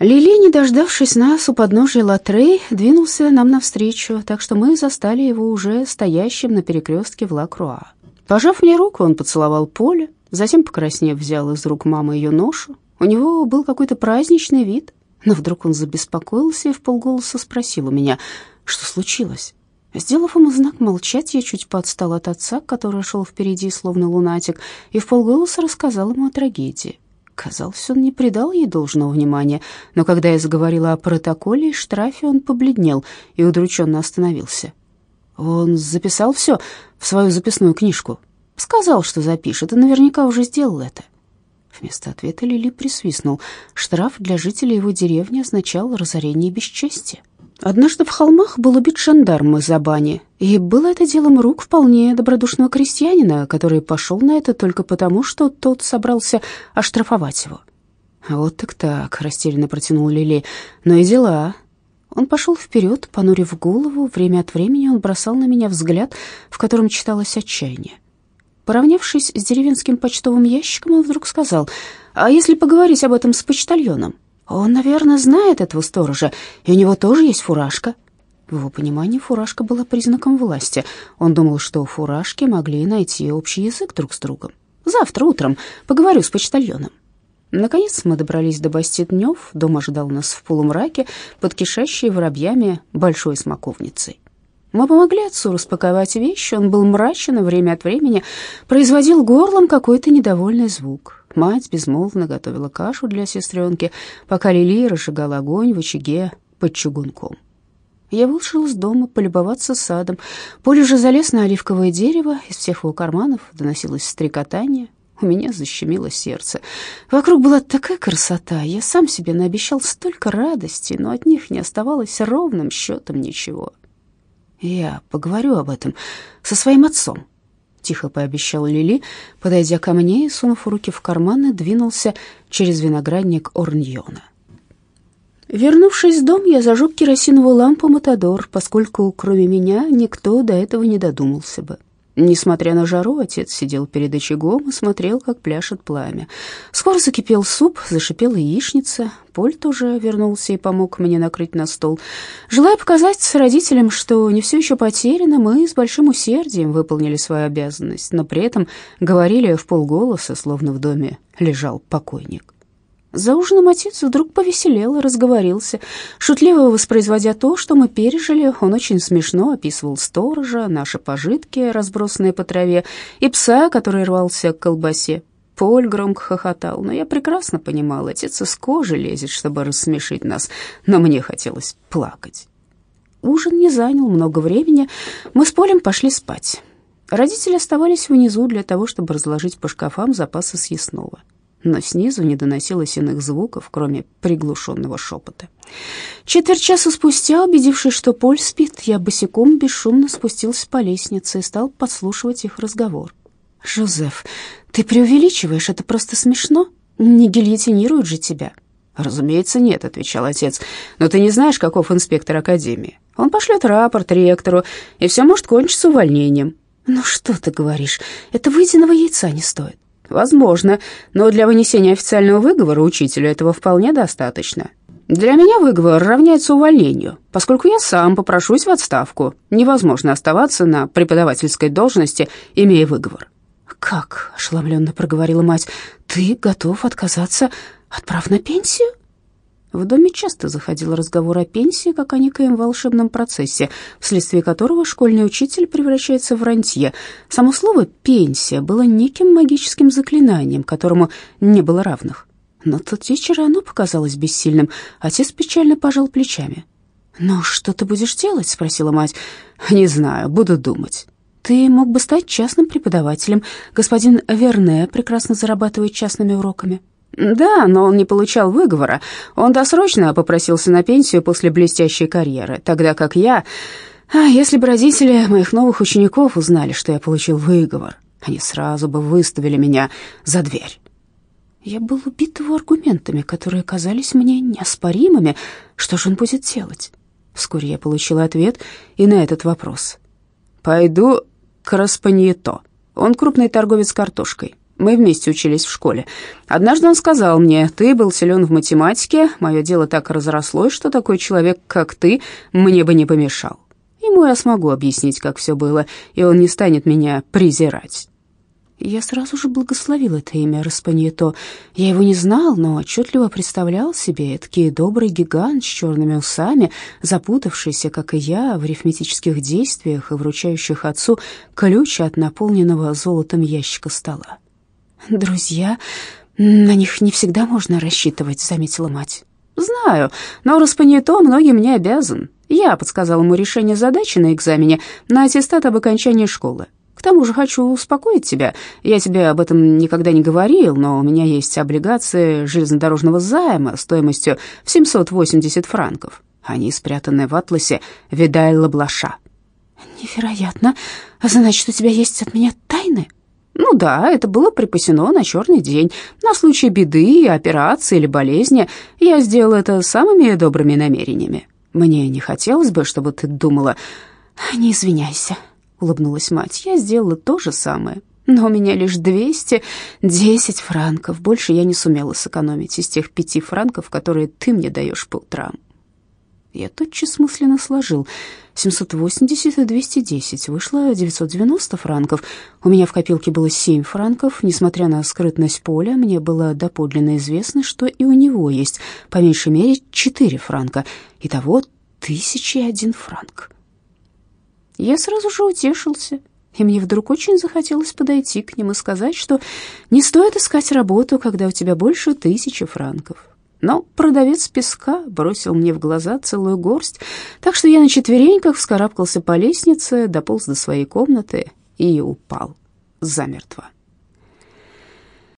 Лили, не дождавшись нас у подножия Латрей, двинулся нам навстречу, так что мы застали его уже стоящим на перекрестке в Лакруа. Пожав мне руку, он поцеловал Поле, затем, покраснев, взял из рук мамы ее ношу. У него был какой-то праздничный вид, но вдруг он забеспокоился и вполголоса спросил у меня, что случилось. Сделав ему знак молчать, я чуть подстал от отца, который шел впереди, словно лунатик, и вполголоса рассказал ему о трагедии. Казалось, он не придал ей должного внимания, но когда я заговорила о протоколе и штрафе, он побледнел и удрученно остановился. Он записал все в свою записную книжку. Сказал, что запишет, и наверняка уже сделал это. Вместо ответа Лили присвистнул. Штраф для жителей его деревни означал разорение и бесчестие. Однажды в холмах был убит жандарм из Абани, и было это делом рук вполне добродушного крестьянина, который пошел на это только потому, что тот собрался оштрафовать его. «Вот так так», — растерянно протянул Лили, — «но и дела». Он пошел вперед, понурив голову, время от времени он бросал на меня взгляд, в котором читалось отчаяние. Поравнявшись с деревенским почтовым ящиком, он вдруг сказал, «А если поговорить об этом с почтальоном?» Он, наверное, знает этого сторожа, и у него тоже есть фуражка. В его понимании фуражка была признаком власти. Он думал, что фуражки могли найти общий язык друг с другом. Завтра утром поговорю с почтальоном. Наконец мы добрались до Бастет-Днев. Дом ожидал нас в полумраке, под кишащей воробьями большой смоковницей. Мы помогли отцу распаковать вещи. Он был мрачен и время от времени производил горлом какой-то недовольный звук. Мать безмолвно готовила кашу для сестренки, пока Лили разжигала огонь в очаге под чугунком. Я вышел из дома полюбоваться садом. Поле же залез на оливковое дерево, из всех его карманов доносилось стрекотание. У меня защемило сердце. Вокруг была такая красота, я сам себе наобещал столько радости, но от них не оставалось ровным счетом ничего. Я поговорю об этом со своим отцом, тихо пообещал Лили, подойдя ко мне и, сунув руки в карманы, двинулся через виноградник Орньона. Вернувшись в дом, я зажег керосиновую лампу «Матадор», поскольку кроме меня никто до этого не додумался бы. Несмотря на жару, отец сидел перед очагом и смотрел, как пляшет пламя. Скоро закипел суп, зашипела яичница. Поль тоже вернулся и помог мне накрыть на стол. Желая показать родителям, что не все еще потеряно, мы с большим усердием выполнили свою обязанность, но при этом говорили в полголоса, словно в доме лежал покойник. За ужином отец вдруг повеселел и разговорился, шутливо воспроизводя то, что мы пережили. Он очень смешно описывал сторожа, наши пожитки, разбросанные по траве, и пса, который рвался к колбасе. Поль громко хохотал, но я прекрасно понимал, отец из кожи лезет, чтобы рассмешить нас, но мне хотелось плакать. Ужин не занял много времени, мы с Полем пошли спать. Родители оставались внизу для того, чтобы разложить по шкафам запасы съестного но снизу не доносилось иных звуков, кроме приглушенного шепота. Четверть часа спустя, убедившись, что Поль спит, я босиком бесшумно спустился по лестнице и стал подслушивать их разговор. «Жозеф, ты преувеличиваешь, это просто смешно. Не гильотинируют же тебя». «Разумеется, нет», — отвечал отец. «Но ты не знаешь, каков инспектор академии. Он пошлет рапорт ректору, и все может кончиться увольнением». «Ну что ты говоришь? Это выеденного яйца не стоит. Возможно, но для вынесения официального выговора учителю этого вполне достаточно. Для меня выговор равняется увольнению, поскольку я сам попрошусь в отставку. Невозможно оставаться на преподавательской должности, имея выговор. «Как?» — ошеломленно проговорила мать. «Ты готов отказаться от прав на пенсию?» В доме часто заходил разговор о пенсии, как о некоем волшебном процессе, вследствие которого школьный учитель превращается в рантье. Само слово «пенсия» было неким магическим заклинанием, которому не было равных. Но тот вечер оно показалось бессильным. Отец печально пожал плечами. «Ну, что ты будешь делать?» — спросила мать. «Не знаю, буду думать». «Ты мог бы стать частным преподавателем. Господин Верне прекрасно зарабатывает частными уроками». Да, но он не получал выговора. Он досрочно попросился на пенсию после блестящей карьеры, тогда как я... А если бы родители моих новых учеников узнали, что я получил выговор, они сразу бы выставили меня за дверь. Я был убит его аргументами, которые казались мне неоспоримыми. Что же он будет делать? Вскоре я получил ответ и на этот вопрос. «Пойду к Распаньето. Он крупный торговец картошкой. Мы вместе учились в школе. Однажды он сказал мне, ты был силен в математике, мое дело так разрослось, что такой человек, как ты, мне бы не помешал. Ему я смогу объяснить, как все было, и он не станет меня презирать. Я сразу же благословил это имя Распаньето. Я его не знал, но отчетливо представлял себе эдакий добрый гигант с черными усами, запутавшийся, как и я, в арифметических действиях и вручающих отцу ключ от наполненного золотом ящика стола. «Друзья, на них не всегда можно рассчитывать», — заметила мать. «Знаю, но Распаньето многим мне обязан. Я подсказал ему решение задачи на экзамене на аттестат об окончании школы. К тому же хочу успокоить тебя. Я тебе об этом никогда не говорил, но у меня есть облигации железнодорожного займа стоимостью в 780 франков. Они спрятаны в атласе Видаль-Лаблаша». «Невероятно. Значит, у тебя есть от меня тайны?» Ну да, это было припасено на черный день, на случай беды, операции или болезни. Я сделал это самыми добрыми намерениями. Мне не хотелось бы, чтобы ты думала... Не извиняйся, улыбнулась мать. Я сделала то же самое. Но у меня лишь 210 франков. Больше я не сумела сэкономить из тех пяти франков, которые ты мне даешь по утрам. Я тотчас мысленно сложил 780 и 210. Вышло 990 франков. У меня в копилке было 7 франков. Несмотря на скрытность поля, мне было доподлинно известно, что и у него есть по меньшей мере 4 франка. Итого тысячи один франк. Я сразу же утешился, и мне вдруг очень захотелось подойти к ним и сказать, что не стоит искать работу, когда у тебя больше тысячи франков. Но продавец песка бросил мне в глаза целую горсть, так что я на четвереньках вскарабкался по лестнице, дополз до своей комнаты и упал замертво.